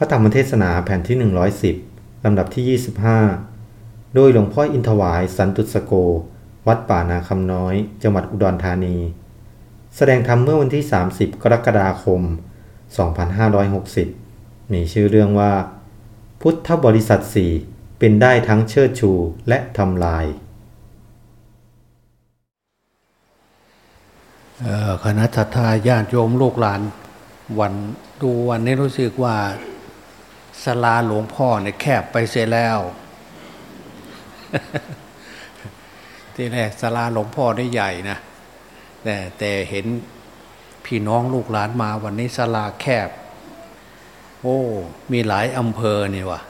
พระธรรมเทศนาแผ่นที่ 110 ลำดับที่ 25 โดยหลวงพ่ออินทวายสันตุสโก วัดป่านาคำน้อย จังหวัดอุดรธานี แสดงธรรมเมื่อวันที่ 30 กรกฎาคม 2560 มีชื่อเรื่องว่า พุทธบริษัทสี่เป็นได้ทั้งเชิดชูและทำลายคณะทาญาติโยมลูกหลานวันดูวันนี้รู้สึกว่า สลาหลวงพ่อเนี่ยแคบไปเสียแล้วที่แรกสลาหลวงพ่อได้ใหญ่นะแต่แต่เห็นพี่น้องลูกหลานมาวันนี้สลาแคบ โอ้ มีหลายอำเภอนี่วะ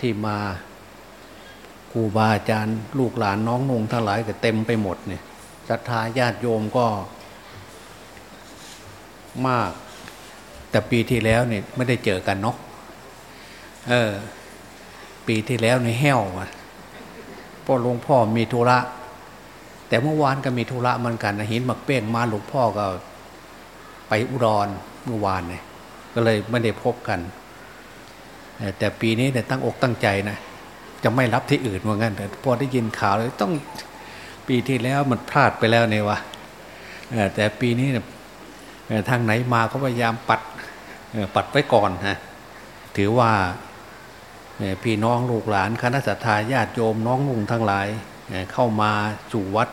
ที่มาครูบาอาจารย์ลูกหลานน้องนงทั้งหลายก็เต็มไปหมดเนี่ยศรัทธาญาติโยมก็มาก แต่ปีที่แล้วเนี่ยไม่ได้เจอกันเนาะเออ ปีที่แล้วในแห้วมาพ่อหลวงพ่อมีธุระแต่เมื่อวานก็มีธุระเหมือนกันนะเห็นหมักเป้งมาหลวงพ่อก็ไปอุดรเมื่อวานเนี่ยก็เลยไม่ได้พบกัน แต่ปีนี้เนี่ยตั้งอกตั้งใจนะจะไม่รับที่อื่นว่างั้นแต่พอได้ยินข่าวเลยต้องปีที่แล้วมันพลาดไปแล้วเนี่ยวะแต่ปีนี้เนี่ยทางไหนมาก็พยายามปัด ปัดไว้ก่อนฮะถือว่าพี่น้องลูกหลานคณะสัตยาญาติโยมน้องลุงทั้งหลายเข้ามาสู่วัด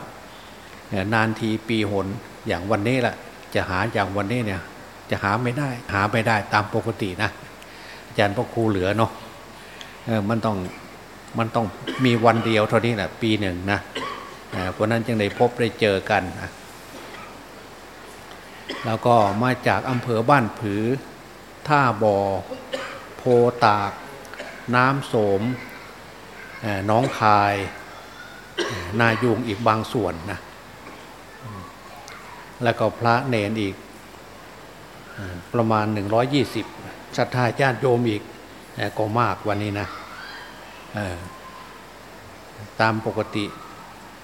นานทีปีหนอย่างวันนี้แหละจะหาอย่างวันนี้เนี่ยจะหาไม่ได้ หาไม่ได้ตามปกตินะอาจารย์พ่อครูเหลือเนาะมันต้องมันต้องมีวันเดียวเท่านี้แหละปีหนึ่งนะเพราะนั้นจึงได้พบได้เจอกันนะแล้วก็มาจากอำเภอบ้านผือ ท่าบอ่อ โพตาก น้ำโสมน้องคาย นายุงอีกบางส่วนนะ แล้วก็พระเนนอีก ประมาณ 120ศรัทธาญาติโยมอีกก็มากวันนี้นะตามปกติ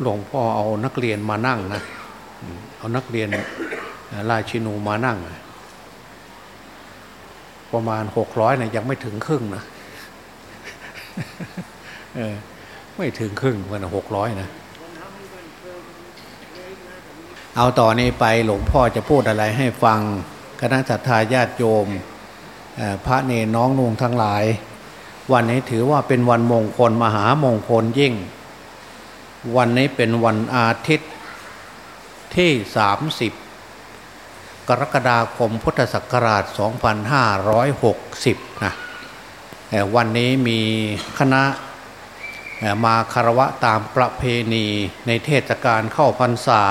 หลวงพ่อเอานักเรียนมานั่งนะ เอานักเรียนราชินูมานั่ง ประมาณหกร้อยนะยังไม่ถึงครึ่งนะไม่ถึงครึ่งวันหกร้อยนะเอาต่อนนี้ไปหลวงพ่อจะพูดอะไรให้ฟังคณะสัตยาญาติโยมพระเนน้องนุงทั้งหลาย วันนี้ถือว่าเป็นวันมงคลมหามงคลยิ่ง วันนี้เป็นวันอาทิตย์ที่สามสิบ กรกฎาคมพุทธศักราช 2560 นะวันนี้มีคณะมาคารวะตามประเพณีในเทศกาลเข้าพรรษา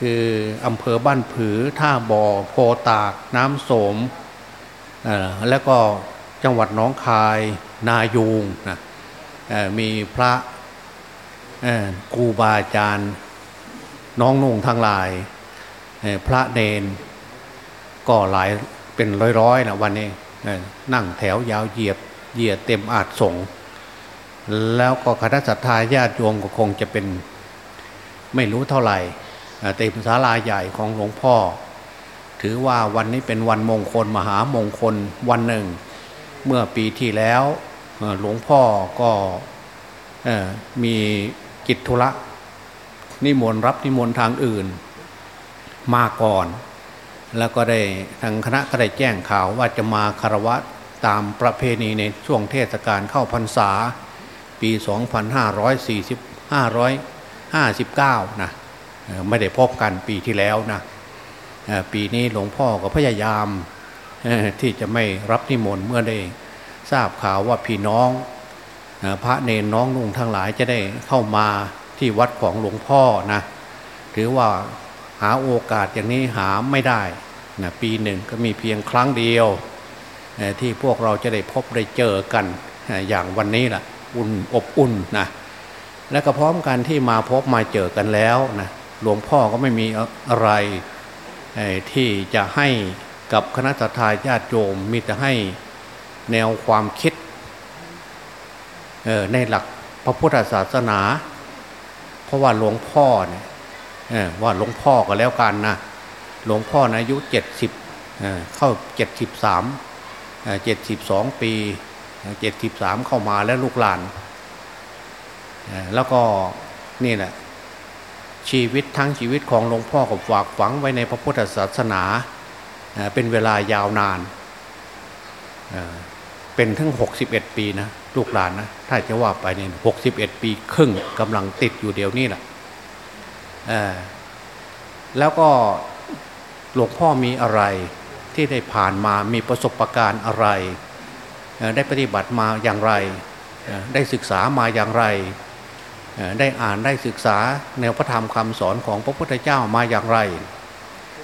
คืออำเภอบ้านผือ ท่าบ่อโพตาก น้ำโสม แล้วก็จังหวัดน้องคายนายูงนะมีพระกูบาอาจารย์น้องนุ่งทั้งหลาย พระเนนก็หลายเป็นร้อยๆนะวันนี้นั่งแถวยาวเหยียบเหยียดเต็มอาจสงแล้วก็คณะสัตยาญาติโยมก็คงจะเป็นไม่รู้เท่าไหร่เต็มศาลาใหญ่ของหลวงพ่อ ถือว่าวันนี้เป็นวันมงคลมหามงคลวันหนึ่ง เมื่อปีที่แล้วหลวงพ่อก็มีกิจธุระนิมนต์รับนิมนต์ทางอื่น มาก่อน แล้วก็ได้ทางคณะก็ได้แจ้งข่าวว่าจะมาคารวะตามประเพณีในช่วงเทศกาลเข้าพรรษา ปี 2540 559 นะไม่ได้พบกันปีที่แล้วนะปีนี้หลวงพ่อก็พยายามที่จะไม่รับนิมนต์เมื่อได้ทราบข่าวว่าพี่น้องพระเนนน้องนุ่งทั้งหลายจะได้เข้ามาที่วัดของหลวงพ่อนะถือว่า หาโอกาสอย่างนี้หาไม่ได้นะปีหนึ่งก็มีเพียงครั้งเดียวที่พวกเราจะได้พบได้เจอกันอย่างวันนี้แหละอุ่นอบอุ่นนะและก็พร้อมกันที่มาพบมาเจอกันแล้วนะหลวงพ่อก็ไม่มีอะไรที่จะให้กับคณะทาญาติโยมมีแต่ให้แนวความคิดในหลักพระพุทธศาสนา เพราะว่าหลวงพ่อเนี่ย ว่าหลวงพ่อก็แล้วกันนะหลวงพ่อนะอายุเจ็ดสิบเข้าเจ็ดสิบสามเจ็ดสิบสองปีเจ็ดสิบสามเข้ามาแล้วลูกหลาน แล้วก็นี่แหละชีวิตทั้งชีวิตของหลวงพ่อกับฝากฝังไว้ในพระพุทธศาสนา เป็นเวลายาวนาน เป็นทั้งหกสิบเอ็ดปีนะ ลูกหลานนะ ถ้าจะว่าไปเนี่ยหกสิบเอ็ดปี ครึ่งกำลังติดอยู่เดียวนี่แหละ แล้วก็หลวงพ่อมีอะไรที่ได้ผ่านมามีประสบการณ์อะไร ได้ปฏิบัติมาอย่างไร ได้ศึกษามาอย่างไร ได้อ่านได้ศึกษาแนวพระธรรมคำสอนของพระพุทธเจ้ามาอย่างไร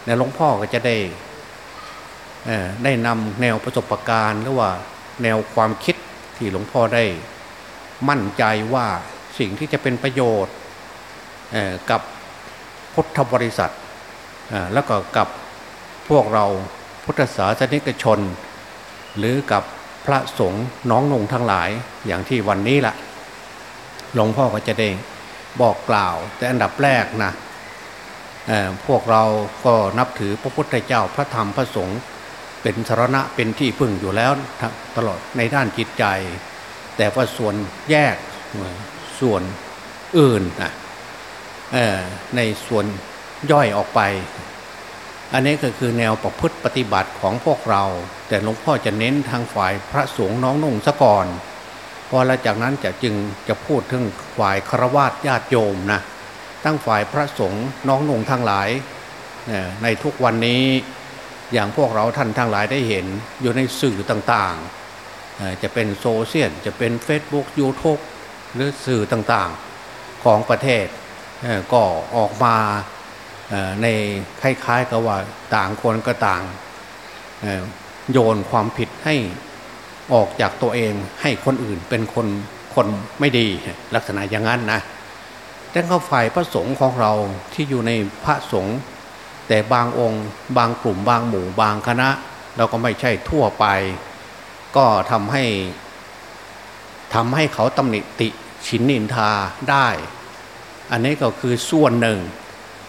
ในหลวงพ่อก็จะได้ได้นำแนวประสบการณ์หรือว่าแนวความคิดที่หลวงพ่อได้มั่นใจว่าสิ่งที่จะเป็นประโยชน์กับ พุทธบริษัทแล้วก็กับพวกเราพุทธศาสนิกชน หรือกับพระสงฆ์น้องนงทั้งหลายอย่างที่วันนี้ละหลวงพ่อก็จะได้บอกกล่าว แต่อันดับแรกนะพวกเราก็นับถือพระพุทธเจ้าพระธรรมพระสงฆ์เป็นสารณะเป็นที่พึ่งอยู่แล้วตลอดในด้านจิตใจ แต่ว่าส่วนแยกส่วนอื่นนะ ในส่วนย่อยออกไป อันนี้ก็คือแนวประพฤติปฏิบัติของพวกเรา แต่หลวงพ่อจะเน้นทางฝ่ายพระสงฆ์น้องนุ่งซะก่อนพอแล้วจากนั้นจะจึงจะพูดถึงฝ่ายครวญญาติโยมนะทั้งฝ่ายพระสงฆ์น้องนุ่งทั้งหลาย ในทุกวันนี้อย่างพวกเราท่านทั้งหลายได้เห็นอยู่ในสื่อต่างๆ จะเป็นโซเชียลจะเป็น Facebook YouTube หรือสื่อต่างๆของประเทศ ก็ออกมาในคล้ายๆกับว่าต่างคนก็ต่างโยนความผิดให้ออกจากตัวเองให้คนอื่นเป็นคนคนไม่ดีลักษณะอย่างนั้นนะแต่เข้าฝ่ายพระสงฆ์ของเราที่อยู่ในพระสงฆ์แต่บางองค์บางกลุ่มบางหมู่บางคณะ เราก็ไม่ใช่ทั่วไป ก็ทำให้ทำให้เขาตำหนิติชินนินทาได้ อันนี้ก็คือส่วนหนึ่ง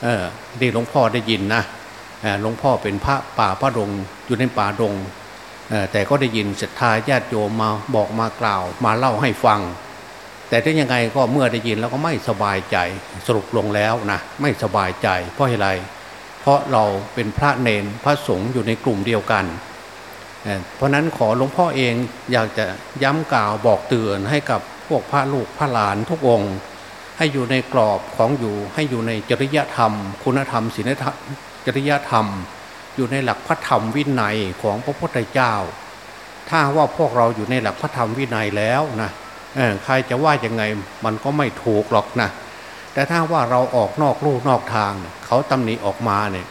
เออที่หลวงพ่อได้ยินนะหลวงพ่อเป็นพระป่าพระดงอยู่ในป่าดงแต่ก็ได้ยินศรัทธาญาติโยมมาบอกมากล่าว มาเล่าให้ฟัง แต่ถ้ายังไงก็เมื่อได้ยินแล้วก็ไม่สบายใจสรุปลงแล้วนะไม่สบายใจ เพราะอะไร เพราะเราเป็นพระเนนพระสงฆ์อยู่ในกลุ่มเดียวกัน เพราะนั้นขอหลวงพ่อเองอยากจะย้ำกล่าวบอกเตือนให้กับพวกพระลูกพระหลานทุกองค์ ให้อยู่ในกรอบของอยู่ ให้อยู่ในจริยธรรม คุณธรรมศีลธรรมจริยธรรม อยู่ในหลักพระธรรมวินัยของพระพุทธเจ้า ถ้าว่าพวกเราอยู่ในหลักพระธรรมวินัยแล้วนะใครจะว่ายังไงมันก็ไม่ถูกหรอกนะแต่ถ้าว่าเราออกนอกลู่นอกทาง เขาตำหนิออกมาเนี่ย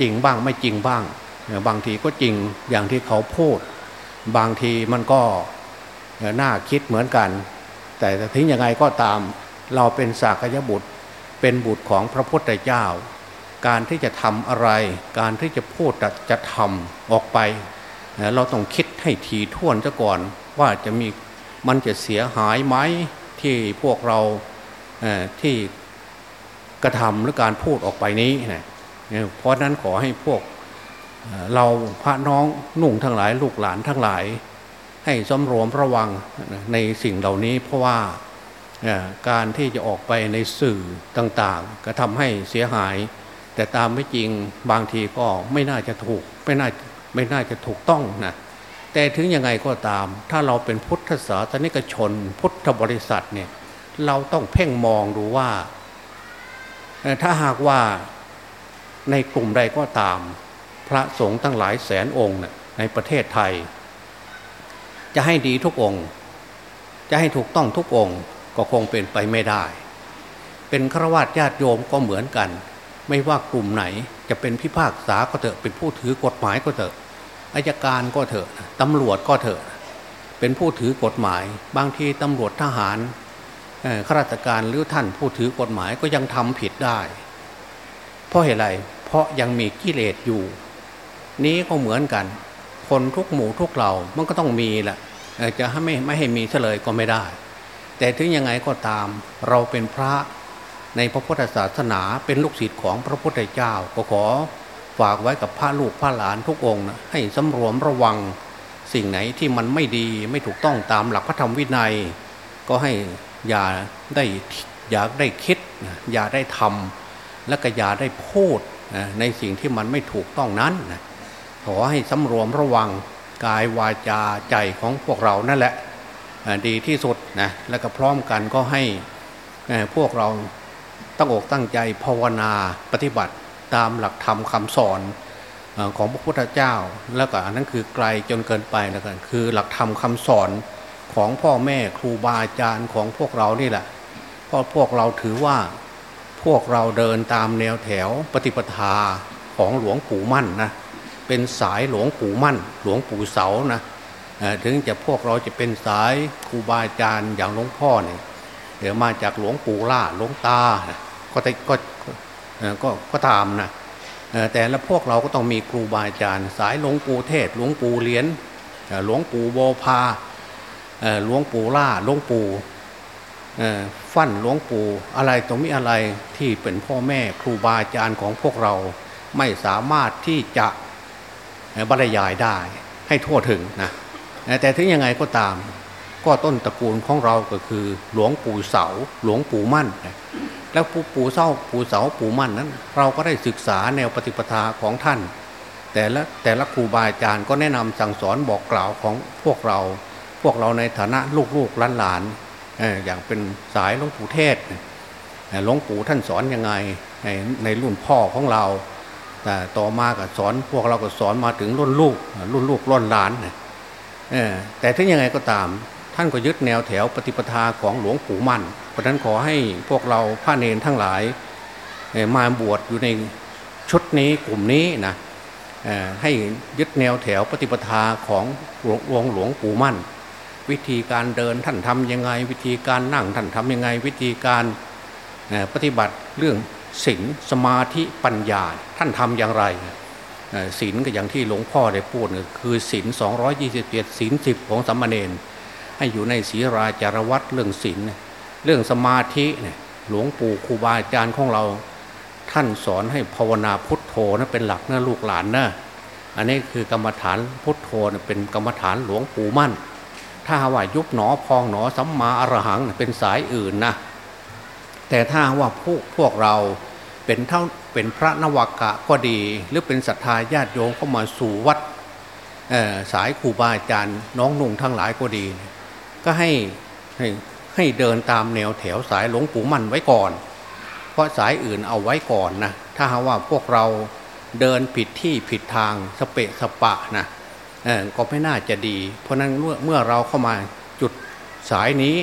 จริงบ้างไม่จริงบ้าง บางทีก็จริงอย่างที่เขาพูด บางทีมันก็น่าคิดเหมือนกัน แต่ทิ้งยังไงก็ตามเราเป็นสากยบุตรเป็นบุตรของพระพุทธเจ้า การที่จะทำอะไร การที่จะพูดจะทำออกไป เราต้องคิดให้ทีท่วนซะก่อนว่าจะมีมันจะเสียหายไหมที่พวกเราที่กระทำหรือการพูดออกไปนี้นะเพราะนั้นขอให้พวกเราพระน้องนุ่งทั้งหลายลูกหลานทั้งหลาย ให้สมรวมระวังในสิ่งเหล่านี้ เพราะว่าการที่จะออกไปในสื่อต่างๆ ก็ทำให้เสียหาย แต่ตามไม่จริงบางทีก็ไม่น่าจะถูกไม่น่าไม่น่าจะถูกต้องนะแต่ถึงยังไงก็ตาม ถ้าเราเป็นพุทธศาสนิกชน พุทธบริษัทเนี่ยเราต้องเพ่งมองดูว่า ถ้าหากว่าในกลุ่มใดก็ตาม พระสงฆ์ตั้งหลายแสนองค์ในประเทศไทย จะให้ดีทุกองค์ จะให้ถูกต้องทุกองค์ก็คงเป็นไปไม่ได้ เป็นฆราวาสญาติโยมก็เหมือนกัน ไม่ว่ากลุ่มไหนจะเป็นพิพากษาก็เถอะเป็นผู้ถือกฎหมายก็เถอะอายการก็เถอะตำรวจก็เถอะ เป็นผู้ถือกฎหมาย บางทีตำรวจทหารข้าราชการหรือท่านผู้ถือกฎหมายก็ยังทำผิดได้ เพราะเหตุไรเพราะยังมีกิเลสอยู่ นี้ก็เหมือนกัน คนทุกหมู่ทุกเหล่ามันก็ต้องมีแหละจะให้ไม่ไม่ให้มีเฉลยก็ไม่ได้ แต่ถึงยังไงก็ตามเราเป็นพระในพระพุทธศาสนาเป็นลูกศิษย์ของพระพุทธเจ้า ก็ขอฝากไว้กับพระลูกพระหลานทุกองค์นะให้สำรวมระวังสิ่งไหนที่มันไม่ดีไม่ถูกต้องตามหลักพระธรรมวินัย ก็ให้อย่าได้อย่าได้คิดอย่าได้ทำและก็อย่าได้พูดในสิ่งที่มันไม่ถูกต้องนั้น ขอให้สำรวมระวังกายวาจาใจของพวกเรานั่นแหละดีที่สุดนะแล้วก็พร้อมกันก็ให้พวกเราตั้งอกตั้งใจภาวนาปฏิบัติตามหลักธรรมคำสอนของพระพุทธเจ้า แล้วก็อันนั้นคือไกลจนเกินไปแล้วกันคือหลักธรรมคำสอนของพ่อแม่ครูบาอาจารย์ของพวกเรานี่แหละเพราะพวกเราถือว่าพวกเราเดินตามแนวแถวปฏิปทาของหลวงปู่มั่นนะ เป็นสายหลวงปู่มั่น หลวงปู่เสานะถึงจะพวกเราจะเป็นสายครูบาอาจารย์อย่างหลวงพ่อเนี่ยเดี๋ยวมาจากหลวงปู่ล่าหลวงตาก็ก็ก็ก็ตามนะแต่ละพวกเราก็ต้องมีครูบาอาจารย์ สายหลวงปู่เทศ หลวงปู่เลียนหลวงปู่โบพาหลวงปู่ล่าหลวงปู่ฟั่นหลวงปู่อะไรตรงนี้อะไรที่เป็นพ่อแม่ครูบาอาจารย์ของพวกเราไม่สามารถที่จะ บรรยายได้ให้ทั่วถึงนะแต่ถึงยังไงก็ตาม ก็ต้นตระกูลของเราก็คือ หลวงปู่เสา หลวงปู่มั่น แล้วปู่ปู่เสาปู่เสาปู่มั่นนั้น เราก็ได้ศึกษาแนวปฏิปทาของท่าน แต่ละแต่ละครูบาอาจารย์ก็แนะนำสั่งสอนบอกกล่าวของพวกเรา พวกเราในฐานะลูกๆหลานๆอย่างเป็นสายหลวงปู่เทศหลวงปู่ท่านสอนยังไงในในรุ่นพ่อของเรา แต่ต่อมาก็สอนพวกเราก็สอนมาถึงรุ่นลูก รุ่นลูกรุ่นหลานแต่ถึงยังไงก็ตาม ท่านก็ยึดแนวแถวปฏิปทาของหลวงปู่มั่น เพราะนั้นขอให้พวกเราพระเนนทั้งหลายมาบวชอยู่ในชุดนี้กลุ่มนี้นะให้ยึดแนวแถวปฏิปทาของหลวงวงหลวงปู่มั่น วิธีการเดินท่านทำยังไง วิธีการนั่งท่านทำยังไง วิธีการปฏิบัติเรื่อง ศีลสมาธิปัญญา ท่านทำอย่างไรศีลก็อย่างที่หลวงพ่อได้พูดคือศีลสองร้อยยี่สิบเจ็ดศีลสิบของสัมมาเนนให้อยู่ในศีราจารวัตเรื่องศีลเรื่องสมาธิเนี่ยหลวงปู่ครูบาอาจารย์ของเรา ท่านสอนให้ภาวนาพุทโธนะเป็นหลักนะลูกหลานนะอันนี้คือกรรมฐานพุทโธนะเป็นกรรมฐานหลวงปู่มั่น ถ้าว่ายุบหนอพองหนอสัมมาอรหังเป็นสายอื่นนะ แต่ถ้าว่าพวกพวกเราเป็นเท่าเป็นพระนวากะก็ดี หรือเป็นศรัทธาญาติโยมเข้ามาสู่วัดสายครูบาอาจารย์น้องนุ่งทั้งหลายก็ดี ก็ให้ให้ให้เดินตามแนวแถวสายหลวงปู่มั่นไว้ก่อน เพราะสายอื่นเอาไว้ก่อนนะถ้าหาว่าพวกเราเดินผิดที่ผิดทางสเปะสปะนะก็ไม่น่าจะดี เพราะนั้นเมื่อเราเข้ามาจุดสายนี้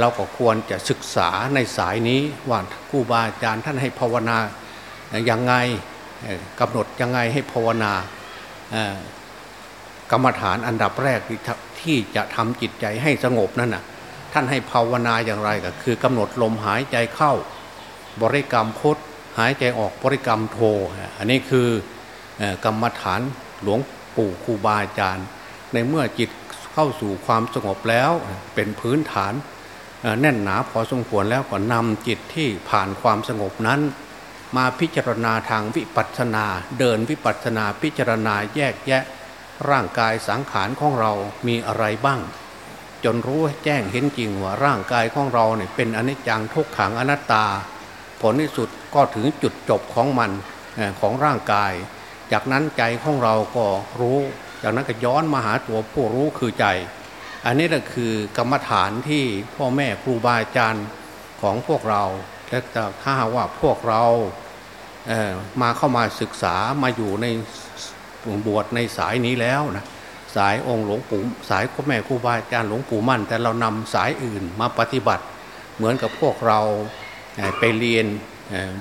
เราก็ควรจะศึกษาในสายนี้ว่าครูบาอาจารย์ท่านให้ภาวนาอย่างไงกำหนดยังไงให้ภาวนากรรมฐานอันดับแรกที่จะทำจิตใจให้สงบนั่นน่ะท่านให้ภาวนาอย่างไรก็คือกำหนดลมหายใจเข้า บริกรรมพุทหายใจออกบริกรรมโท อันนี้คือกรรมฐานหลวงปู่ครูบาอาจารย์ ในเมื่อจิตเข้าสู่ความสงบแล้วเป็นพื้นฐาน แน่นหนาพอสมควรแล้วก็นำจิตที่ผ่านความสงบนั้น มาพิจารณาทางวิปัสสนา เดินวิปัสสนาพิจารณาแยกแยะ ร่างกายสังขารของเรามีอะไรบ้าง จนรู้แจ้งเห็นจริงว่าร่างกายของเราเนี่ยเป็นอนิจจังทุกขังอนัตตา ผลที่สุดก็ถึงจุดจบของมันของร่างกาย จากนั้นใจของเราก็รู้ จากนั้นก็ย้อนมาหาตัวผู้รู้คือใจ อันนี้แหละคือกรรมฐานที่พ่อแม่ครูบาอาจารย์ของพวกเราและถ้าว่าพวกเราเมาเข้ามาศึกษามาอยู่ในบวชในสายนี้แล้วนะสายองค์หลวงปู่สายพ่อแม่ครูบาอาจารย์หลวงปู่มั่น แต่เรานำสายอื่นมาปฏิบัติ เหมือนกับพวกเราไปเรียน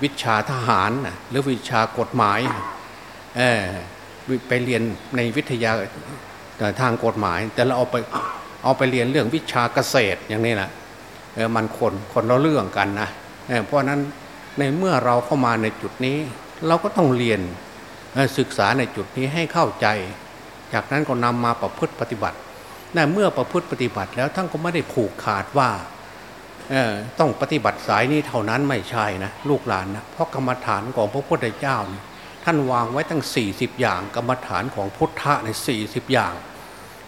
วิชาทหารหรือวิชากฎหมายไปเรียนในวิทยาทางกฎหมาย แต่เราเอาไป เอาไปเรียนเรื่องวิชาเกษตรอย่างนี้แหละมันคนคนเราเรื่องกันนะเเพราะนั้นในเมื่อเราเข้ามาในจุดนี้ เราก็ต้องเรียนศึกษาในจุดนี้ให้เข้าใจ จากนั้นก็นำมาประพฤติปฏิบัติแต่เมื่อประพฤติปฏิบัติแล้วท่านก็ไม่ได้ผูกขาดว่าต้องปฏิบัติสายนี้เท่านั้นไม่ใช่นะลูกหลานนะเพราะกรรมฐานของพระพุทธเจ้า ท่านวางไว้ตั้ง 40 อย่าง กรรมฐานของพุทธะใน40 อย่าง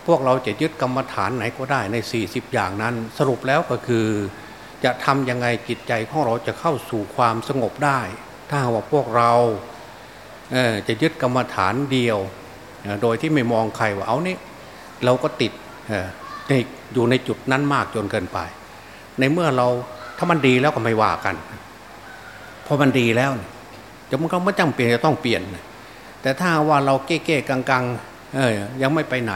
พวกเราจะยึดกรรมฐานไหนก็ได้ใน 40 อย่างนั้น สรุปแล้วก็คือ จะทำยังไงจิตใจของเราจะเข้าสู่ความสงบได้ ถ้าว่าพวกเราจะยึดกรรมฐานเดียว โดยที่ไม่มองใครว่าเอานี่เราก็ติดในอยู่ในจุดนั้นมากจนเกินไป ในเมื่อเราถ้ามันดีแล้วก็ไม่ว่ากันพอมันดีแล้วจะมันก็ไม่จำเป็นจะต้องเปลี่ยน แต่ถ้าว่าเราเก้ๆกังๆยังไม่ไปไหน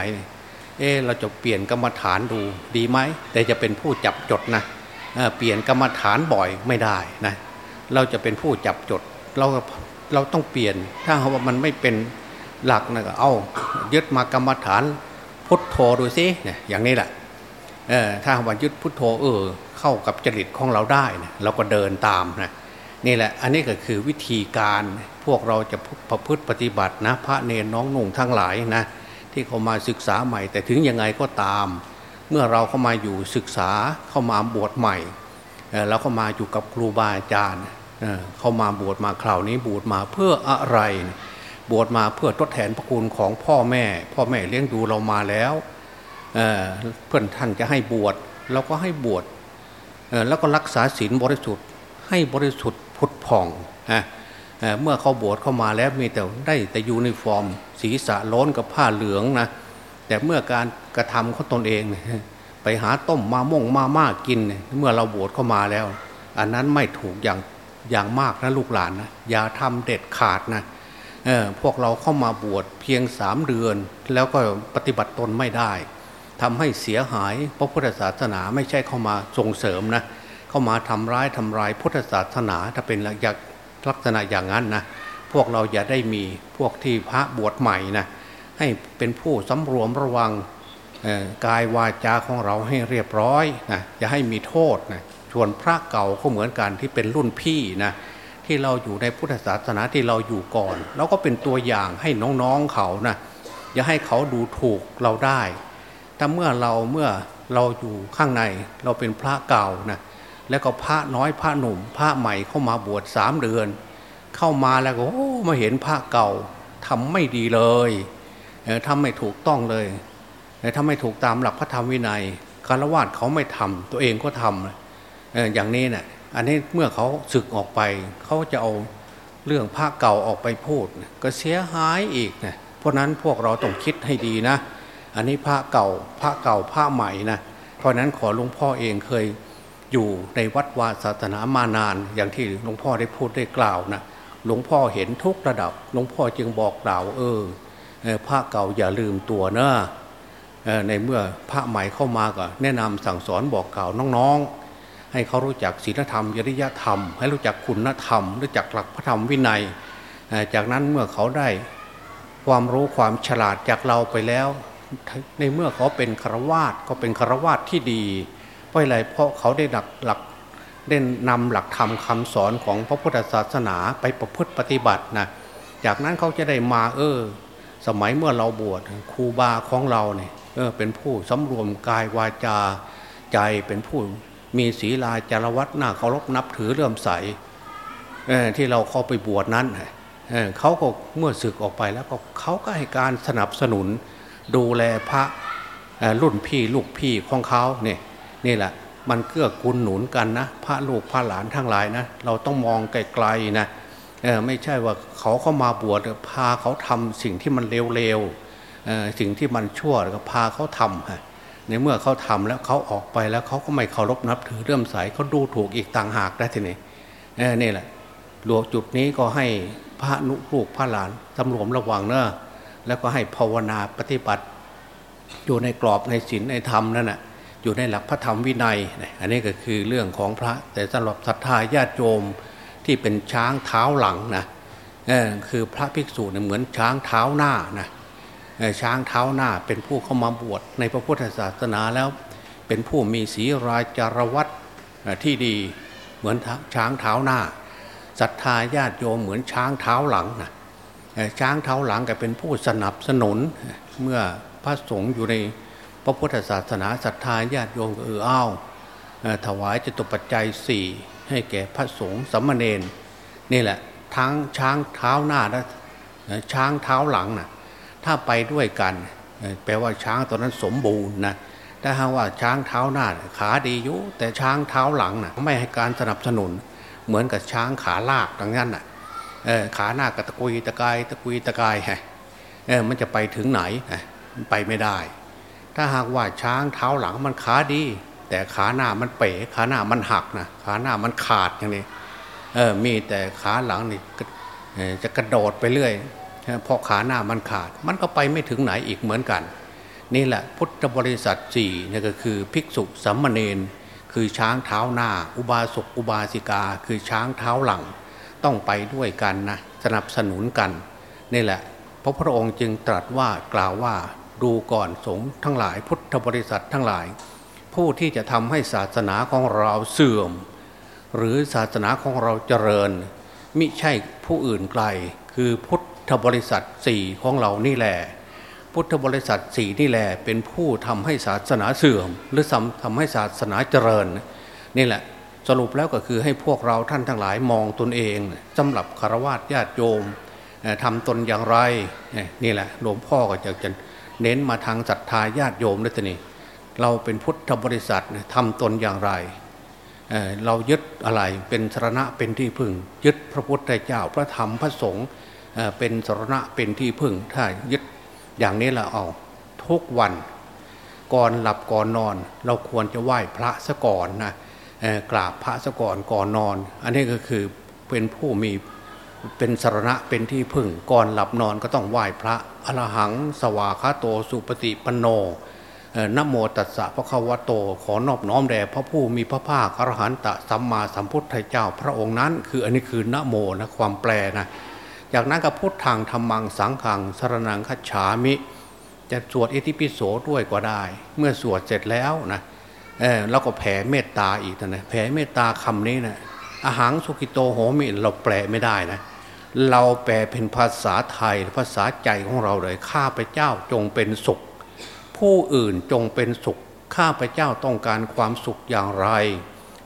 เออเราจะเปลี่ยนกรรมฐานดูดีไหม แต่จะเป็นผู้จับจดนะเเปลี่ยนกรรมฐานบ่อยไม่ได้นะเราจะเป็นผู้จับจดเราเราต้องเปลี่ยน ถ้าว่ามันไม่เป็นหลักนะก็เอายึดมากรรมฐานพุทโธดูสิเนี่ยอย่างนี้แหละเออถ้าว่ายึดพุทโธเออเข้ากับจริตของเราได้นะเราก็เดินตามนะนี่แหละอันนี้ก็คือวิธีการพวกเราจะประพฤติปฏิบัตินะ พระเนรน้องหนุ่งทั้งหลายนะ ที่เขามาศึกษาใหม่ แต่ถึงยังไงก็ตาม เมื่อเราเข้ามาอยู่ศึกษาเข้ามาบวชใหม่แล้วก็มาอยู่กับครูบาอาจารย์เข้ามาบวชมาคราวนี้บวชมาเพื่ออะไรบวชมาเพื่อทดแทนพระคุณของพ่อแม่ พ่อแม่เลี้ยงดูเรามาแล้วเเพื่อนท่านจะให้บวชเราก็ให้บวชแล้วก็รักษาศีลบริสุทธิ์ ให้บริสุทธิ์ผุดผ่อง เมื่อเขาบวชเข้ามาแล้วมีแต่ได้แต่ยูนิฟอร์ม ศีรษะโล้นกับผ้าเหลืองนะแต่เมื่อการกระทำของตนเอง ไปหาต้มมาม่งมาม่ากิน เมื่อเราบวชเข้ามาแล้ว อันนั้นไม่ถูกอย่างอย่างมากนะลูกหลานนะอย่าทำเด็ดขาดนะพวกเราเข้ามาบวชเพียงสามเดือน แล้วก็ปฏิบัติตนไม่ได้ทำให้เสียหายพระพุทธศาสนาไม่ใช่เข้ามาส่งเสริมนะเข้ามาทำร้ายทำลายพุทธศาสนาถ้าเป็น ลักษณะอย่างนั้นนะพวกเราอย่าได้มีพวกที่พระบวชใหม่นะให้เป็นผู้สำรวมระวังกายวาจาของเราให้เรียบร้อยนะอย่าให้มีโทษนะชวนพระเก่าก็เหมือนกันที่เป็นรุ่นพี่นะที่เราอยู่ในพุทธศาสนาที่เราอยู่ก่อนเราก็เป็นตัวอย่างให้น้องๆเขานะอย่าให้เขาดูถูกเราได้ถ้าเมื่อเราเมื่อเราอยู่ข้างในเราเป็นพระเก่านะ แล้วก็พระน้อยพระหนุ่ม พระใหม่เข้ามาบวชสามเดือน เข้ามาแล้วก็โอ้มาเห็นพระเก่าทำไม่ดีเลยทำไม่ถูกต้องเลยทำไม่ถูกตามหลักพระธรรมวินัยคารวะเขาไม่ทำตัวเองก็ทำอย่างนี้เนะ่ยอันนี้เมื่อเขาศึกออกไป เขาจะเอาเรื่องพระเก่าออกไปพูด ก็เสียหายอีกนะเพราะนั้นพวกเราต้องคิดให้ดีนะ อันนี้พระเก่าพระเก่าพระใหม่นะเพราะนั้นขอหลวงพ่อเองเคย อยู่ในวัดวาศาสนามานานอย่างที่หลวงพ่อได้พูดได้กล่าวนะหลวงพ่อเห็นทุกระดับ หลวงพ่อจึงบอกกล่าวเออพระเก่าอย่าลืมตัวเนะในเมื่อพระใหม่เข้ามาก็แนะนำสั่งสอนบอกกล่าวน้องๆ ให้เขารู้จักศีลธรรมจริยธรรม ให้รู้จักคุณธรรม รู้จักหลักพระธรรมวินัย จากนั้นเมื่อเขาได้ความรู้ความฉลาดจากเราไปแล้ว ในเมื่อเขาเป็นคราวาสก็เป็นคราวาสที่ดี เพราะอะไรเพราะเขาได้หลักหลักได้นำหลักธรรมคาสอนของพระพุทธศาสนาไปประพฤติปฏิบัตินะจากนั้นเขาจะได้มาเออ สมัยเมื่อเราบวชครูบาของเราเนี่ยเออเป็นผู้สำรวมกายวาจาใจเป็นผู้มีศีลาจารวัตหน้าเคารพนับถือเลื่อมใสที่เราเข้าไปบวชนั้นเเขาก็เมื่อศึกออกไปแล้วก็เขาก็ให้การสนับสนุนดูแลพระรุ่นพี่ลูกพี่ของเขาเนี่ย นี่แหละมันเกื้อกูลหนุนกันนะพระลูกพระหลานทั้งหลายนะ เราต้องมองไกลๆนะไม่ใช่ว่าเขาเข้ามาบวชพาเขาทำสิ่งที่มันเร็วๆสิ่งที่มันชั่วก็พาเขาทำฮะในเมื่อเขาทำแล้วเขาออกไปแล้วเขาก็ไม่เคารพนับถือเรื่มใสเขาดูถูกอีกต่างหากได้ทีนี้นี่แหละหลวงจุดนี้ก็ให้พระนุลูกพระหลานสำรวมระวังเนอะแล้วก็ให้ภาวนาปฏิบัติ อยู่ในกรอบในศีลในธรรมนั่นแหะ อยู่ในหลักพระธรรมวินัย อันนี้ก็คือเรื่องของพระ แต่สำหรับศรัทธาญาติโยมที่เป็นช้างเท้าหลังนะคือพระภิกษุเนี่ยเหมือนช้างเท้าหน้านะช้างเท้าหน้าเป็นผู้เข้ามาบวชในพระพุทธศาสนาแล้ว เป็นผู้มีศีราจารวัตที่ดีเหมือนช้างเท้าหน้าศรัทธาญาติโยมเหมือนช้างเท้าหลังนะช้างเท้าหลังก็เป็นผู้สนับสนุนเมื่อพระสงฆ์อยู่ใน พระพุทธศาสนาศรัทธาญาติโยมเอออ้าวถวายจตุปัจจัยสี่ให้แก่พระสงฆ์สัมมาเนนนี่แหละทั้งช้างเท้าหน้าและช้างเท้าหลังนะถ้าไปด้วยกัน แปลว่าช้างตัวนั้นสมบูรณ์นะถ้าหากว่าช้างเท้าหน้าขาดีอยู่แต่ช้างเท้าหลังนะไม่ให้การสนับสนุน เหมือนกับช้างขาลากดังนั้นน่ะขาหน้ากระตะกุยตะกายตะกุยตะกายฮะมันจะไปถึงไหนไปไม่ได้ ถ้าหากว่าช้างเท้าหลังมันขาดี แต่ขาหน้ามันเป๋ขาหน้ามันหักนะขาหน้ามันขาดอย่างนี้เออมีแต่ขาหลังนี่จะกระโดดไปเรื่อยเพราะขาหน้ามันขาด มันก็ไปไม่ถึงไหนอีกเหมือนกัน นี่แหละพุทธบริษัทสี่นี่ก็คือภิกษุสัมมาเนนคือช้างเท้าหน้า อุบาสกอุบาสิกา คือช้างเท้าหลัง ต้องไปด้วยกันนะสนับสนุนกัน นี่แหละพระพุทธองค์จึงตรัสว่ากล่าวว่า ดูก่อนสงฆ์ทั้งหลายพุทธบริษัททั้งหลาย ผู้ที่จะทำให้ศาสนาของเราเสื่อม หรือศาสนาของเราเจริญ มิใช่ผู้อื่นไกล คือพุทธบริษัทสี่ของเรานี่แหละพุทธบริษัทสี่นี่แหละเป็นผู้ทำให้ศาสนาเสื่อม หรือทำให้ศาสนาเจริญ นี่แหละสรุปแล้วก็คือให้พวกเราท่านทั้งหลายมองตนเองสำหรับคารวะญาติโยมทำตนอย่างไรนี่แหละหลวงพ่อก็จะจะ เน้นมาทางศรัทธาญาติโยมด้วยนี่เราเป็นพุทธบริษัททำตนอย่างไรเเรายึดอะไรเป็นสรณะเป็นที่พึ่ง ยึดพระพุทธเจ้าพระธรรมพระสงฆ์เป็นสรณะเป็นที่พึ่ง ถ้ายึดอย่างนี้ละเอาทุกวันก่อนหลับก่อนนอน เราควรจะไหว้พระซะก่อนนะกราบพระซะก่อนก่อนนอน อันนี้ก็คือเป็นผู้มี เป็นสรณะเป็นที่พึ่งก่อนหลับนอนก็ต้องไหว้พระอรหัง สวาคาโตสุปฏิปโนนโมตัสสะพระคาวโตขอนอบน้อมแด่พระผู้มีพระภาคอรหันตสัมมาสัมพุทธเจ้าพระองค์นั้น คืออันนี้คือนโมนะความแปลนะจากนั้นก็พุทธังธรรมังสังขังสรนังคัจฉามิ จะสวดอิติปิโสด้วยก็ได้ เมื่อสวดเสร็จแล้วนะเออเราก็แผ่เมตตาอีกนะแผ่เมตตาคำนี้นะอาหารสุกิโตโหมิเราแปลไม่ได้นะ เราแปลเป็นภาษาไทยภาษาใจของเราเลยข้าพเจ้าจงเป็นสุข ผู้อื่นจงเป็นสุข ข้าพเจ้าต้องการความสุขอย่างไร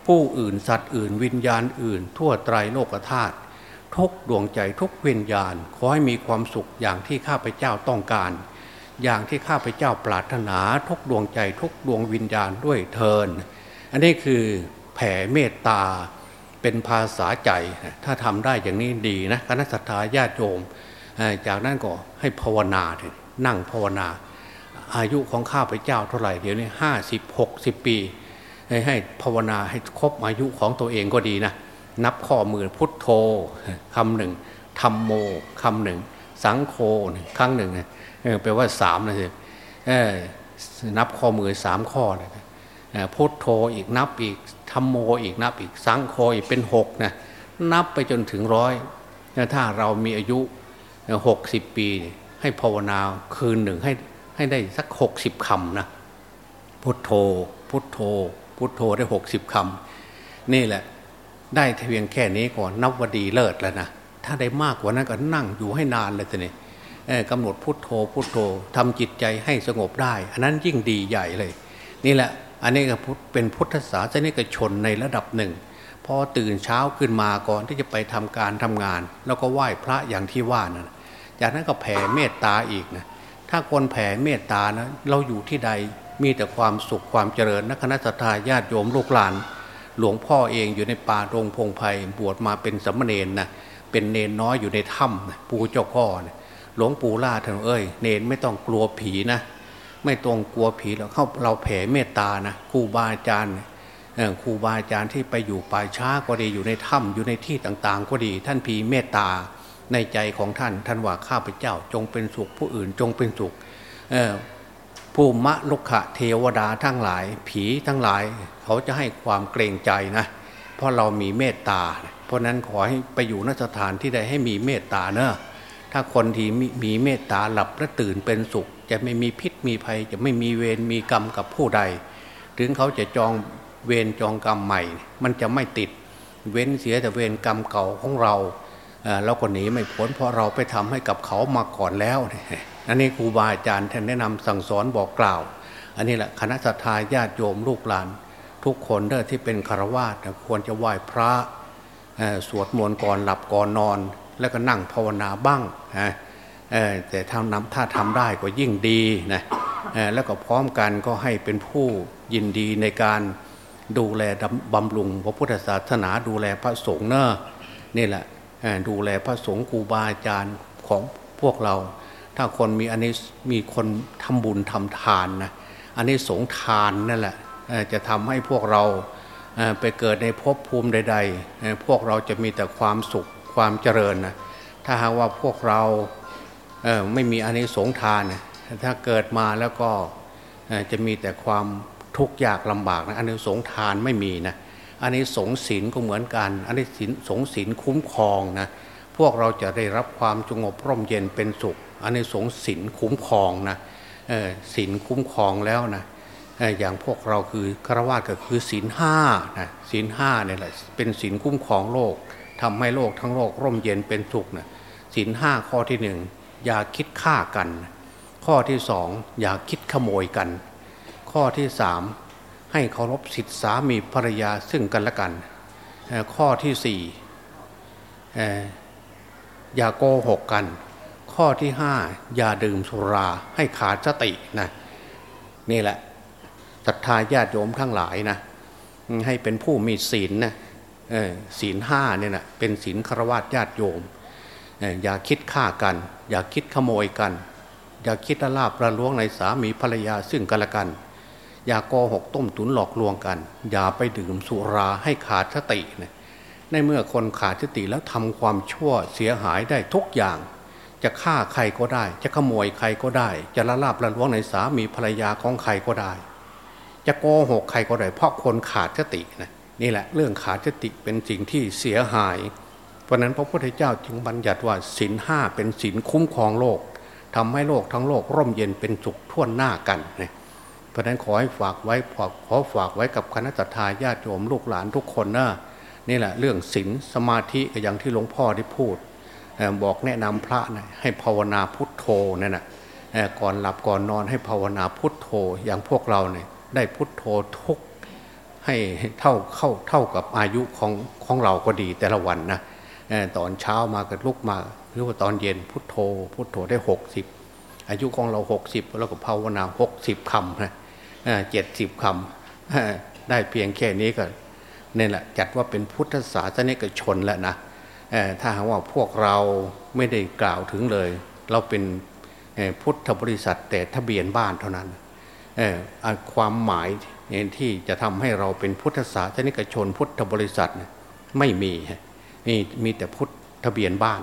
ผู้อื่นสัตว์อื่น วิญญาณอื่น ทั่วไตรโลกธาตุทุกดวงใจทุกวิญญาณขอให้มีความสุขอย่างที่ข้าพเจ้าต้องการ อย่างที่ข้าพเจ้าปรารถนาทุกดวงใจทุกดวงวิญญาณด้วยเทิน อันนี้คือแผ่เมตตา เป็นภาษาใจ ถ้าทำได้อย่างนี้ดีนะคณะสัตยาญาติโยมจากนั้นก็ให้ภาวนาถึงนั่งภาวนา อายุของข้าพเจ้าเท่าไหร่เดี๋ยวนี้ห้าสิบหกสิบปีให้ภาวนาให้ครบอายุของตัวเองก็ดีนะนับข้อมือพุทโธคำหนึ่งธรรมโมคำหนึ่ง สังโฆครั้งหนึ่งแปลว่าสามนะสินับข้อมือสามข้อพุทโธอีกนับอีก ธรรมโมอีกนับอีกสังโฆอีกเป็นหกนะนับไปจนถึงร้อยถ้าเรามีอายุหกสิบปี ให้ภาวนาคืนหนึ่งให้ให้ได้สักหกสิบคำนะพุทโธ พุทโธ พุทโธได้หกสิบคำนี่แหละได้เพียงแค่นี้ก่อนนับวดีเลิศแล้วนะถ้าได้มากกว่านั้นก็นั่งอยู่ให้นานเลยทีนี้กำหนดพุทโธพุทโธทำจิตใจให้สงบได้ อันนั้นยิ่งดีใหญ่เลย นี่แหละ อันนี้ก็เป็นพุทธศาสนิกชนในระดับหนึ่งพอตื่นเช้าขึ้นมาก่อนที่จะไปทำการทำงาน แล้วก็ไหว้พระอย่างที่ว่านะจากนั้นก็แผ่เมตตาอีกนะถ้าคนแผ่เมตตานะเราอยู่ที่ใดมีแต่ความสุขความเจริญนักคณะทาญาติโยมลูกหลาน หลวงพ่อเองอยู่ในป่าโรงพงไพ่บวชมาเป็นสมณเณรนะเป็นเนนน้อยอยู่ในถ้ำปูเจ้าพ่อนะหลวงปู่ล่าท่านเอ้ย เนนไม่ต้องกลัวผีนะ ไม่ตรงกลัวผีเราเข้าเราแผ่เมตตานะครูบาอาจารย์ครูบาอาจารย์ที่ไปอยู่ป่าช้าก็ดีอยู่ในถ้ำอยู่ในที่ต่างๆ ก็ดี ท่านพีเมตตาในใจของท่านท่านว่าข้าพเจ้าจงเป็นสุขผู้อื่นจงเป็นสุขผู้มะลุกขะเทวดาทั้งหลาย ผีทั้งหลาย เขาจะให้ความเกรงใจนะเพราะเรามีเมตตา เพราะนั้นขอให้ไปอยู่นสถานที่ใดให้มีเมตตาเนอะ ถ้าคนที่มีเมตตาหลับและตื่นเป็นสุข จะไม่มีพิษมีภัย จะไม่มีเวรมีกรรมกับผู้ใด ถึงเขาจะจองเวรจองกรรมใหม่ มันจะไม่ติดเว้นเสียแต่เวรกรรมเก่าของเราเราก็หนีไม่พ้นเพราะเราไปทำให้กับเขามาก่อนแล้วอันนี้ครูบาอาจารย์ท่านแนะนำสั่งสอนบอกกล่าว อันนี้แหละคณะสัตยาญาติโยมลูกหลาน ทุกคนเด้อที่เป็นคารวาสควรจะไหว้พระสวดมนต์ก่อนหลับก่อนนอน แล้วก็นั่งภาวนาบ้างแต่ถ้านำถ้าทำได้ก็ยิ่งดีนะแล้วก็พร้อมกันก็ให้เป็นผู้ยินดีในการดูแลบำรุงพระพุทธศาสนาดูแลพระสงฆ์เนอะนี่แหละดูแลพระสงฆ์ครูบาอาจารย์ของพวกเรา ถ้าคนมีอันนี้มีคนทำบุญทำทานนะอันนี้สงทานนั่นแหละจะทำให้พวกเราไปเกิดในภพภูมิใด ๆ พวกเราจะมีแต่ความสุข ความเจริญนะถ้าหากว่าพวกเราไม่มีอันนี้สงทานนะถ้าเกิดมาแล้วก็จะมีแต่ความทุกข์ยากลำบากนะอันนี้สงทานไม่มีนะอันนี้สงศีลก็เหมือนกัน อันนี้ศีลสงศีลคุ้มครองนะพวกเราจะได้รับความสงบร่มเย็นเป็นสุข อันนี้สงศีลคุ้มครองนะศีลคุ้มครองแล้วนะอย่างพวกเราคือฆราวาสก็คือศีลห้านะศีลห้าเนี่ยแหละเป็นศีลคุ้มครองโลก ทำให้โลกทั้งโลกร่มเย็นเป็นสุขนะศีลห้าข้อที่หนึ่งอย่าคิดฆ่ากัน ข้อที่สองอย่าคิดขโมยกัน ข้อที่สามให้เคารพสิทธิสามีภรรยาซึ่งกันและกัน ข้อที่สี่อย่าโกหกกัน ข้อที่ห้าอย่าดื่มสุราให้ขาดสตินะนี่แหละศรัทธาญาติโยมทั้งหลายนะให้เป็นผู้มีศีลนะ ศีลห้าเนี่ยนะเป็นศีลฆราวาสญาติโยม อย่าคิดฆ่ากัน อย่าคิดขโมยกัน อย่าคิดละลาบระล้วงในสามีภรรยาซึ่งกันและกัน อย่าโกหกต้มตุนหลอกลวงกัน อย่าไปดื่มสุราให้ขาดสตินะในเมื่อคนขาดสติแล้วทำความชั่วเสียหายได้ทุกอย่าง จะฆ่าใครก็ได้ จะขโมยใครก็ได้ จะละลาบระล้วงในสามีภรรยาของใครก็ได้ จะโกหกใครก็ได้เพราะคนขาดสตินะ นี่แหละเรื่องขาดสติเป็นสิ่งที่เสียหาย เพราะนั้นพระพุทธเจ้าจึงบัญญัติว่าศีลห้าเป็นศีลคุ้มครองโลกทำให้โลกทั้งโลกร่มเย็นเป็นสุขทั่วหน้ากันนเพราะนั้นขอให้ฝากไว้ขอฝากไว้กับคณะทาญาติโยมลูกหลานทุกคนนะนี่แหละเรื่องศีลสมาธิอย่างที่หลวงพ่อได้พูดบอกแนะนำพระนะให้ภาวนาพุทโธนั่นนะก่อนหลับก่อนนอนให้ภาวนาพุทโธอย่างพวกเราเนี่ยได้พุทโธทุก ให้เท่าเข้าเท่ากับอายุของของเราก็ดีแต่ละวันนะตอนเช้ามาก็ลุกมาหรือว่าตอนเย็นพุทโธ พุทโธได้หกสิบอายุของเราหกสิบแล้วก็ภาวนาหกสิบคำนะเจ็ดสิบคำได้เพียงแค่นี้ก็นี่แหละจัดว่าเป็นพุทธศาสนิกชนแล้วนะถ้าหากว่าพวกเราไม่ได้กล่าวถึงเลย เราเป็นพุทธบริษัทแต่ทะเบียนบ้านเท่านั้นความหมาย ที่จะทำให้เราเป็นพุทธศาสนิกชนพุทธบริษัทไม่มีนี่มีแต่พุทธทะเบียนบ้าน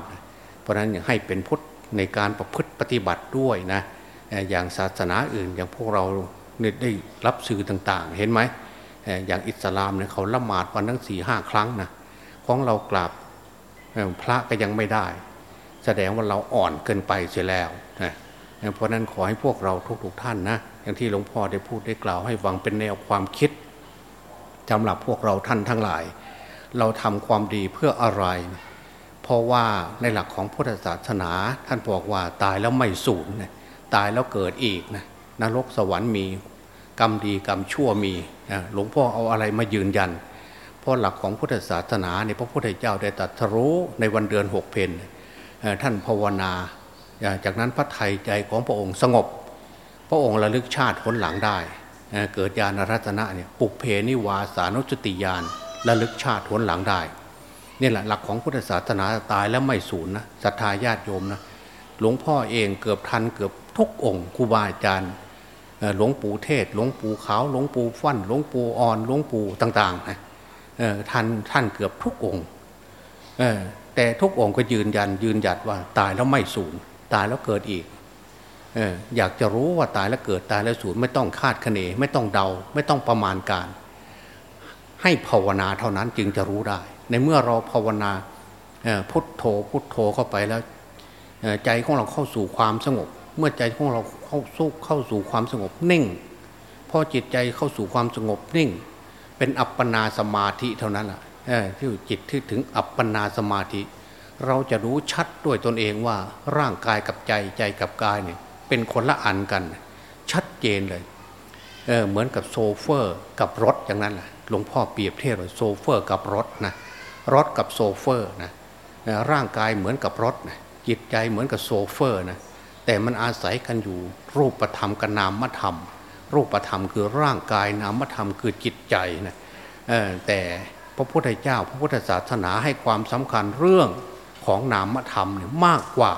เพราะฉะนั้นอยากให้เป็นพุทธในการประพฤติปฏิบัติด้วยนะอย่างศาสนาอื่นอย่างพวกเราได้รับสื่อต่าง ๆ เห็นไหมอย่างอิสลามเนี่ยเขาละหมาดวันทั้งสี่ห้าครั้งนะของเรากราบพระก็ยังไม่ได้ แสดงว่าเราอ่อนเกินไปเสียแล้วนะ เพราะนั้นขอให้พวกเราทุกๆท่านนะอย่างที่หลวงพ่อได้พูดได้กล่าวให้ฟังเป็นแนวความคิดสำหรับพวกเราท่านทั้งหลาย เราทำความดีเพื่ออะไร เพราะว่าในหลักของพุทธศาสนาท่านบอกว่าตายแล้วไม่สูญนะตายแล้วเกิดอีกนะนรกสวรรค์มีกรรมดีกรรมชั่วมีนะหลวงพ่อเอาอะไรมายืนยัน เพราะหลักของพุทธศาสนาในพระพุทธเจ้าได้ตรัสรู้ในวันเดือนหกเพนท่านภาวนา จากนั้นพระไทยใจของพระองค์สงบ พระองค์ระลึกชาติผลหลังได้ เกิดญาณรัตนะเนี่ยปุกเพนิวาสานุจติยานระลึกชาติทวนหลังได้นี่แหละหลักของพุทธศาสนาตายแล้วไม่สูญนะศรัทธาญาติโยมนะหลวงพ่อเองเกือบทันเกือบทุกองค์ครูบาอาจารย์หลวงปู่เทศ หลวงปู่ขาว หลวงปู่ฟั่น หลวงปู่อ่อน หลวงปู่ต่างๆนะท่านท่านเกือบทุกองค์แต่ทุกองค์ก็ยืนยันยืนหยัดว่าตายแล้วไม่สูญ ตายแล้วเกิดอีกอยากจะรู้ว่าตายแล้วเกิดตายแล้วสูญไม่ต้องคาดคะเน ไม่ต้องเดา ไม่ต้องประมาณการ ให้ภาวนาเท่านั้นจึงจะรู้ได้ ในเมื่อเราภาวนาพุทโธพุทโธเข้าไปแล้วใจของเราเข้าสู่ความสงบ เมื่อใจของเราเข้าสู่เข้าสู่ความสงบนิ่งพอจิตใจเข้าสู่ความสงบนิ่ง เป็นอัปปนาสมาธิเท่านั้นแหละที่จิตที่ถึงอัปปนาสมาธิ เราจะรู้ชัดด้วยตนเองว่าร่างกายกับใจใจกับกายเนี่ยเป็นคนละอันกัน ชัดเจนเลยเหมือนกับโซเฟอร์กับรถอย่างนั้นแหละหลวงพ่อเปรียบเทียบว่าโซเฟอร์กับรถนะรถกับโซเฟอร์นะร่างกายเหมือนกับรถนะจิตใจเหมือนกับโซเฟอร์นะแต่มันอาศัยกันอยู่รูปธรรมกับนามธรรม รูปธรรมคือร่างกายนามธรรมคือจิตใจนะแต่พระพุทธเจ้าพระพุทธศาสนาให้ความสำคัญเรื่อง ของนามธรรมเนี่ยมากกว่า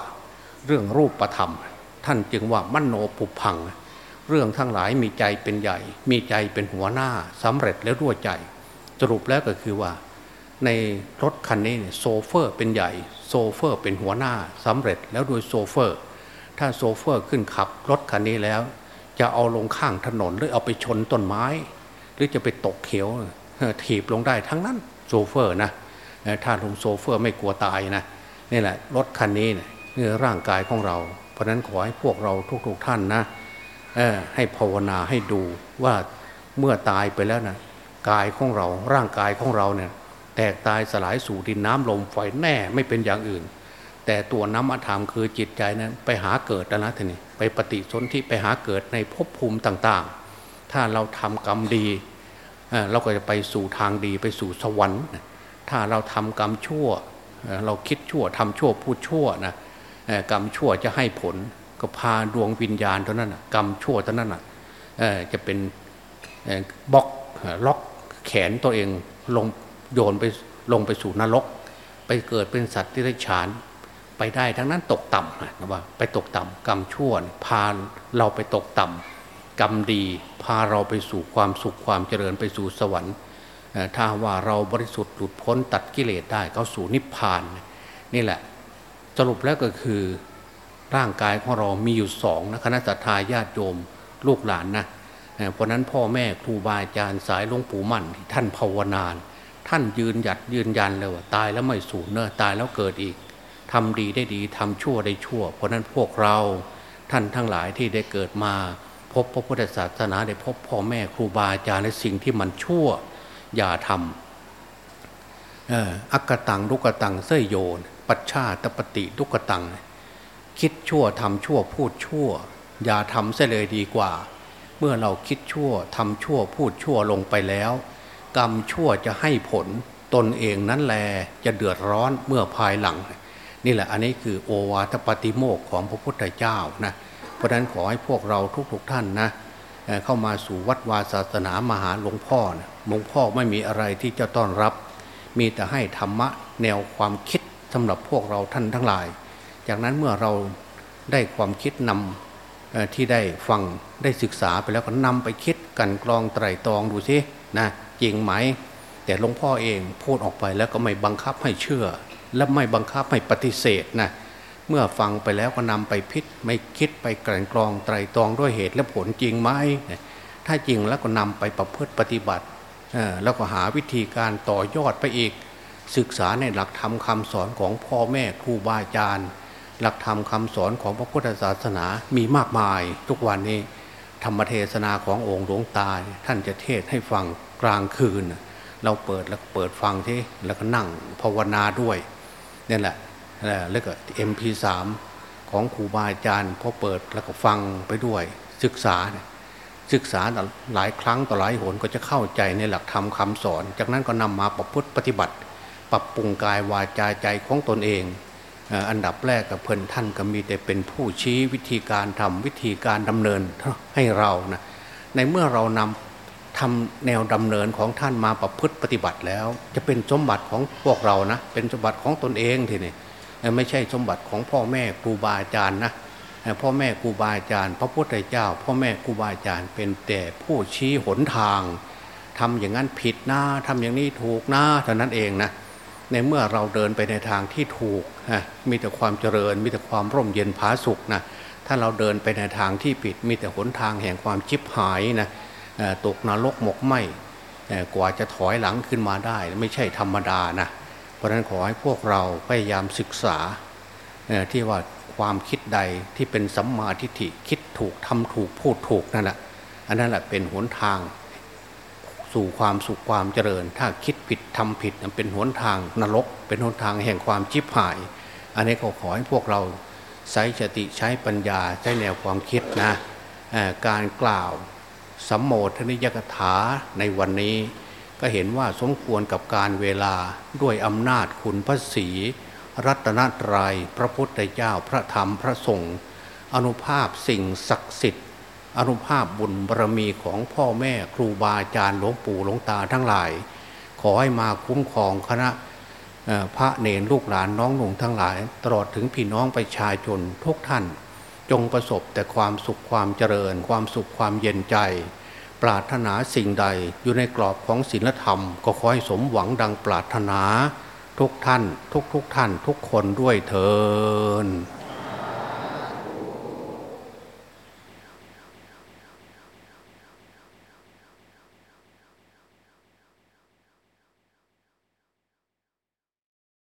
เรื่องรูปธรรม ท่านจึงว่ามโนปุพพัง เรื่องทั้งหลายมีใจเป็นใหญ่ มีใจเป็นหัวหน้าสำเร็จแล้วด้วยใจ สรุปแล้วก็คือว่า ในรถคันนี้โซเฟอร์เป็นใหญ่ โซเฟอร์เป็นหัวหน้าสำเร็จแล้วโดยโซเฟอร์ ถ้าโซเฟอร์ขึ้นขับรถคันนี้แล้ว จะเอาลงข้างถนนหรือเอาไปชนต้นไม้ หรือจะไปตกเขียวถีบลงได้ทั้งนั้นโซเฟอร์นะถ้าลงโซเฟอร์ไม่กลัวตายนะ นี่แหละรถคันนี้เนี่ยร่างกายของเรา เพราะนั้นขอให้พวกเราทุกๆท่านนะให้ภาวนาให้ดูว่าเมื่อตายไปแล้วนะกายของเราร่างกายของเราเนี่ยแตกตายสลายสู่ดินน้ำลมไฟแน่ไม่เป็นอย่างอื่น แต่ตัวน้ำอธรรมคือจิตใจนั้นไปหาเกิดแล้วนะทีนี้ไปปฏิสนธิไปหาเกิดในภพภูมิต่างๆ ถ้าเราทำกรรมดีเราก็จะไปสู่ทางดีไปสู่สวรรค์ ถ้าเราทำกรรมชั่ว เราคิดชั่วทำชั่วพูดชั่วนะกรรมชั่วจะให้ผลก็พาดวงวิญญาณเท่านั้นกรรมชั่วเท่านั้นจะเป็นบล็อกล็อกแขนตัวเองลงโยนไปลงไปสู่นรก ไปเกิดเป็นสัตว์ที่ได้ฉานไปได้ทั้งนั้นตกต่ำนะว่า ไปตกต่ำกรรมชั่วพาเราไปตกต่ำกรรมดี พาเราไปสู่ความสุขความเจริญไปสู่สวรรค์ ถ้าว่าเราบริสุทธิ์หลุดพ้นตัดกิเลสได้เข้าสู่นิพพาน นี่แหละ สรุปแล้วก็คือร่างกายของเรามีอยู่สองนะคณะสัตยาญาติโยมลูกหลานนะเพราะนั้นพ่อแม่ครูบาอาจารย์สายหลวงปู่มั่นท่านภาวนานท่านยืนหยัดยืนยันเลยว่าตายแล้วไม่สูญเนอะตายแล้วเกิดอีกทำดีได้ดีทำชั่วได้ชั่ว เพราะนั้นพวกเราท่านทั้งหลายที่ได้เกิดมา พบพระพุทธศาสนาได้พบพ่อแม่ครูบาอาจารย์ในสิ่งที่มันชั่ว อย่าทำอักตังลุกตังเสยโยน ปัจฉาตปฏิลุกตัง คิดชั่วทำชั่วพูดชั่ว อย่าทำเสียเลยดีกว่า เมื่อเราคิดชั่วทำชั่วพูดชั่วลงไปแล้ว กรรมชั่วจะให้ผลตนเองนั้นแลจะเดือดร้อนเมื่อภายหลัง นี่แหละอันนี้คือโอวาทปฏิโมกของพระพุทธเจ้านะเพราะนั้นขอให้พวกเราทุกๆทท่านนะ เข้ามาสู่วัดวาศาสนามาหาหลวงพ่อนะหลวงพ่อไม่มีอะไรที่จะต้อนรับ มีแต่ให้ธรรมะแนวความคิดสำหรับพวกเราท่านทั้งหลาย จากนั้นเมื่อเราได้ความคิดนำที่ได้ฟังได้ศึกษาไปแล้วก็นำไปคิดกันกรองไตรตรองดูสินะจริงไหม แต่หลวงพ่อเองพูดออกไปแล้วก็ไม่บังคับให้เชื่อ และไม่บังคับให้ปฏิเสธนะเเมื่อฟังไปแล้วก็นำไปพิษไม่คิดไปกลั่นกรองไตรตรองด้วยเหตุและผลจริงไหมถ้าจริงแล้วก็นำไปประพฤติปฏิบัติแล้วก็หาวิธีการต่อยอดไปอีก ศึกษาในหลักธรรมคาสอนของพ่อแม่ครูบาอาจารย์ หลักธรรมคาสอนของพระพุทธศาสนามีมากมาย ทุกวันนี้ธรรมเทศนาขององค์หลวงตาท่านจะเทศให้ฟังกลางคืน เราเปิดแล้วเปิดฟังที่แล้วก็นั่งภาวนาด้วยนี่แหละ แล้วก็เอ็มพีสามของครูบาอาจารย์พอเปิดแล้วก็ฟังไปด้วยศึกษาศึกษาหลายครั้งต่อหลายหนก็จะเข้าใจในหลักธรรมคาสอน จากนั้นก็นำมาประพฤติปฏิบัติ ปรับปรุงกายวาจาใจของตนเองอันดับแรกกับเพิ่นท่านก็มีแต่เป็นผู้ชี้วิธีการทำวิธีการดำเนินให้เรานะในเมื่อเรานำทำแนวดำเนินของท่านมาประพฤติปฏิบัติแล้ว จะเป็นสมบัติของพวกเรานะเป็นสมบัติของตนเองทีนี้ ไม่ใช่สมบัติของพ่อแม่ครูบาอาจารย์นะพ่อแม่ครูบาอาจารย์ พระพุทธเจ้า พ่อแม่ครูบาอาจารย์เป็นแต่ผู้ชี้หนทางทำอย่างนั้นผิดนะทำอย่างนี้ถูกนะเท่านั้นเองนะในเมื่อเราเดินไปในทางที่ถูกมีแต่ความเจริญ มีแต่ความร่มเย็นผาสุกนะถ้าเราเดินไปในทางที่ผิด มีแต่หนทางแห่งความจิบหายนะตกนรกหมกไหมกว่าจะถอยหลังขึ้นมาได้ ไม่ใช่ธรรมดานะ ราะฉะนั้นขอให้พวกเราพยายามศึกษาที่ว่าความคิดใดที่เป็นสัมมาทิฏฐิคิดถูกทำถูกพูดถูกนั่นแหละอันนั้นแหละเป็นหนทาง สู่ความสุขความเจริญ ถ้าคิดผิดทำผิดเป็นหนทางนรก เป็นหนทางแห่งความจิบหาย อันนี้ก็ขอให้พวกเราใช้สติใช้ปัญญาใช้แนวความคิดนะการกล่าวสัมโมทนิยกถาในวันนี้ ก็เห็นว่าสมควรกับการเวลาด้วยอำนาจคุณพระศีรัตนตรยัยพระพุทธเจ้าพระธรรมพระสงฆ์อนุภาพสิ่งศักดิ์สิทธิ์อนุภาพบุญบารมีของพ่อแม่ครูบาอาจารย์หลวงปู่หลวงตาทั้งหลาย ขอให้มาคุ้มครองคณะพระเนรลูกหลานน้องหนุ่งทั้งหลาย ตลอดถึงพี่น้องประชาชนทุกท่าน จงประสบแต่ความสุขความเจริญ ความสุขความเย็นใจ ปรารถนาสิ่งใดอยู่ในกรอบของศีลธรรม ก็ขอให้สมหวังดังปรารถนา ทุกท่าน ทุกทุกท่าน ทุกคนด้วยเถิด